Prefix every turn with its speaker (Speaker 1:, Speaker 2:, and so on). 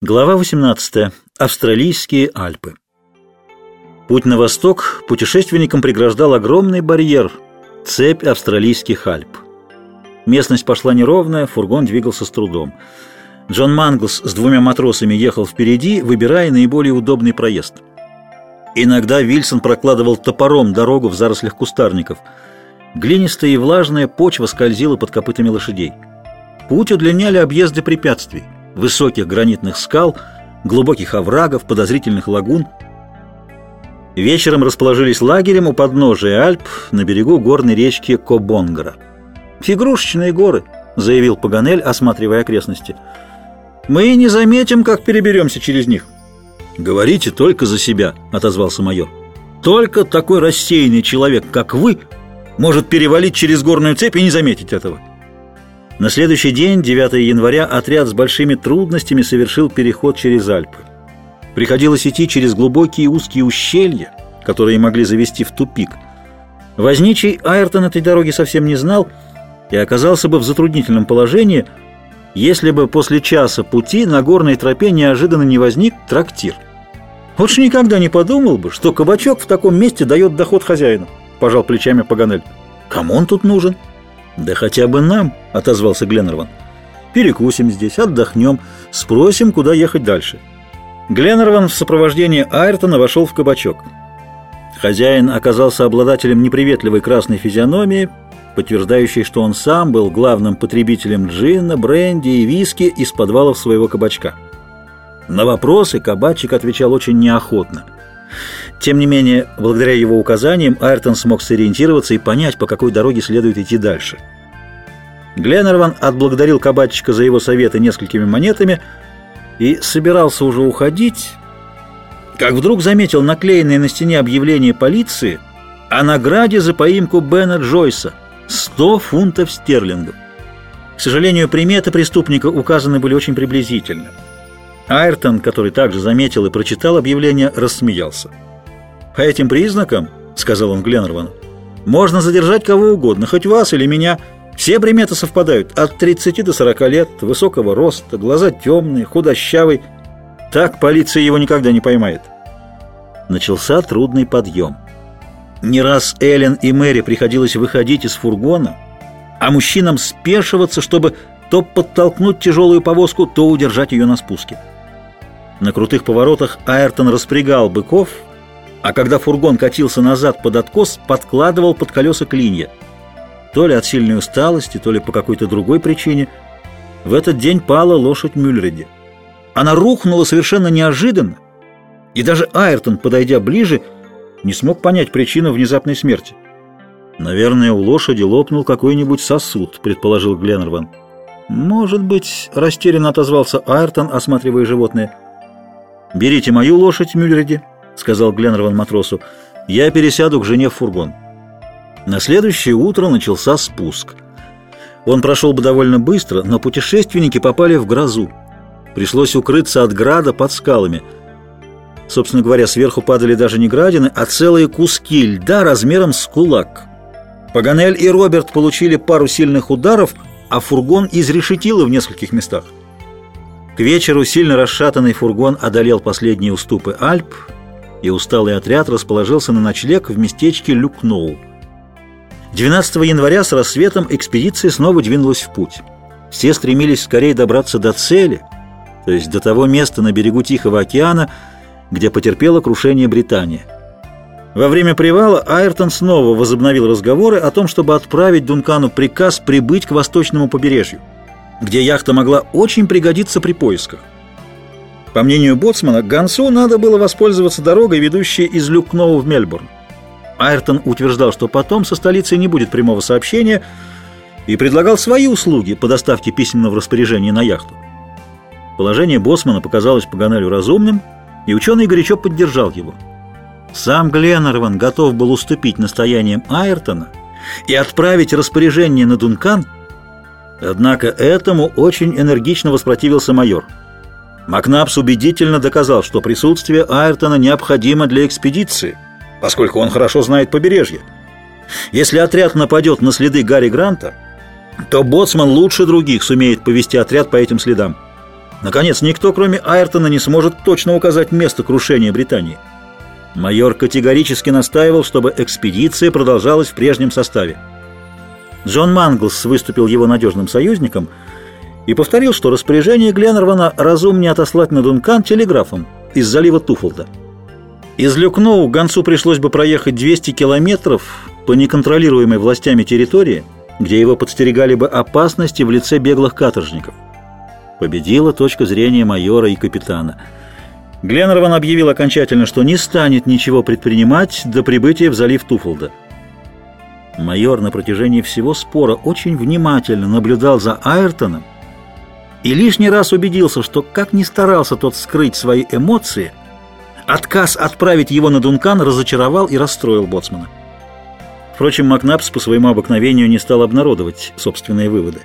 Speaker 1: Глава 18. Австралийские Альпы. Путь на восток путешественникам преграждал огромный барьер – цепь австралийских Альп. Местность пошла неровная, фургон двигался с трудом. Джон Манглс с двумя матросами ехал впереди, выбирая наиболее удобный проезд. Иногда Вильсон прокладывал топором дорогу в зарослях кустарников. Глинистая и влажная почва скользила под копытами лошадей. Путь удлиняли объезды препятствий – высоких гранитных скал, глубоких оврагов, подозрительных лагун. Вечером расположились лагерем у подножия Альп на берегу горной речки Кобонгара. «Фигрушечные горы», — заявил Паганель, осматривая окрестности. «Мы не заметим, как переберемся через них». «Говорите только за себя», — отозвался майор. «Только такой рассеянный человек, как вы, может перевалить через горную цепь и не заметить этого». На следующий день, 9 января, отряд с большими трудностями совершил переход через Альпы. Приходилось идти через глубокие узкие ущелья, которые могли завести в тупик. Возничий Айртон этой дороги совсем не знал и оказался бы в затруднительном положении, если бы после часа пути на горной тропе неожиданно не возник трактир. Лучше никогда не подумал бы, что кабачок в таком месте дает доход хозяину, пожал плечами Паганель. Кому он тут нужен? «Да хотя бы нам», — отозвался Гленнерван. «Перекусим здесь, отдохнем, спросим, куда ехать дальше». Гленнерван в сопровождении Айртона вошел в кабачок. Хозяин оказался обладателем неприветливой красной физиономии, подтверждающей, что он сам был главным потребителем джина, бренди и виски из подвалов своего кабачка. На вопросы кабачик отвечал очень неохотно. Тем не менее, благодаря его указаниям, Айртон смог сориентироваться и понять, по какой дороге следует идти дальше. Гленнерван отблагодарил кабачика за его советы несколькими монетами и собирался уже уходить, как вдруг заметил наклеенное на стене объявление полиции о награде за поимку Бена Джойса – 100 фунтов стерлингов. К сожалению, приметы преступника указаны были очень приблизительно. Айртон, который также заметил и прочитал объявление, рассмеялся. «По этим признакам, — сказал он Гленнервану, — можно задержать кого угодно, хоть вас или меня. Все приметы совпадают. От 30 до 40 лет, высокого роста, глаза темные, худощавый. Так полиция его никогда не поймает». Начался трудный подъем. Не раз Эллен и Мэри приходилось выходить из фургона, а мужчинам спешиваться, чтобы то подтолкнуть тяжелую повозку, то удержать ее на спуске. На крутых поворотах Айртон распрягал быков — а когда фургон катился назад под откос, подкладывал под колеса клинья. То ли от сильной усталости, то ли по какой-то другой причине, в этот день пала лошадь Мюллериди. Она рухнула совершенно неожиданно, и даже Айртон, подойдя ближе, не смог понять причину внезапной смерти. «Наверное, у лошади лопнул какой-нибудь сосуд», — предположил Гленнерван. «Может быть», — растерянно отозвался Айртон, осматривая животное. «Берите мою лошадь, Мюллериди», сказал Гленнерван матросу, — «я пересяду к жене в фургон». На следующее утро начался спуск. Он прошел бы довольно быстро, но путешественники попали в грозу. Пришлось укрыться от града под скалами. Собственно говоря, сверху падали даже не градины, а целые куски льда размером с кулак. Паганель и Роберт получили пару сильных ударов, а фургон изрешетило в нескольких местах. К вечеру сильно расшатанный фургон одолел последние уступы Альп и усталый отряд расположился на ночлег в местечке Люкноу. 12 января с рассветом экспедиция снова двинулась в путь. Все стремились скорее добраться до цели, то есть до того места на берегу Тихого океана, где потерпела крушение Британия. Во время привала Айртон снова возобновил разговоры о том, чтобы отправить Дункану приказ прибыть к восточному побережью, где яхта могла очень пригодиться при поисках. По мнению боцмана, Гансу надо было воспользоваться дорогой, ведущей из Люкноу в Мельбурн. Айртон утверждал, что потом со столицей не будет прямого сообщения и предлагал свои услуги по доставке письменного распоряжения на яхту. Положение боцмана показалось Паганелю разумным, и ученый горячо поддержал его. Сам Гленнерван готов был уступить настояниям Айртона и отправить распоряжение на Дункан, однако этому очень энергично воспротивился майор – Макнапс убедительно доказал, что присутствие Айртона необходимо для экспедиции, поскольку он хорошо знает побережье. Если отряд нападет на следы Гарри Гранта, то Боцман лучше других сумеет повести отряд по этим следам. Наконец, никто, кроме Айртона, не сможет точно указать место крушения Британии. Майор категорически настаивал, чтобы экспедиция продолжалась в прежнем составе. Джон Манглс выступил его надежным союзником и повторил, что распоряжение Гленнервана разумнее отослать на Дункан телеграфом из залива Туфолда. Из Люкноу гонцу пришлось бы проехать 200 километров по неконтролируемой властями территории, где его подстерегали бы опасности в лице беглых каторжников. Победила точка зрения майора и капитана. Гленнерван объявил окончательно, что не станет ничего предпринимать до прибытия в залив Туфолда. Майор на протяжении всего спора очень внимательно наблюдал за Айртоном и лишний раз убедился, что как ни старался тот скрыть свои эмоции, отказ отправить его на Дункан разочаровал и расстроил боцмана. Впрочем, Макнапс по своему обыкновению не стал обнародовать собственные выводы.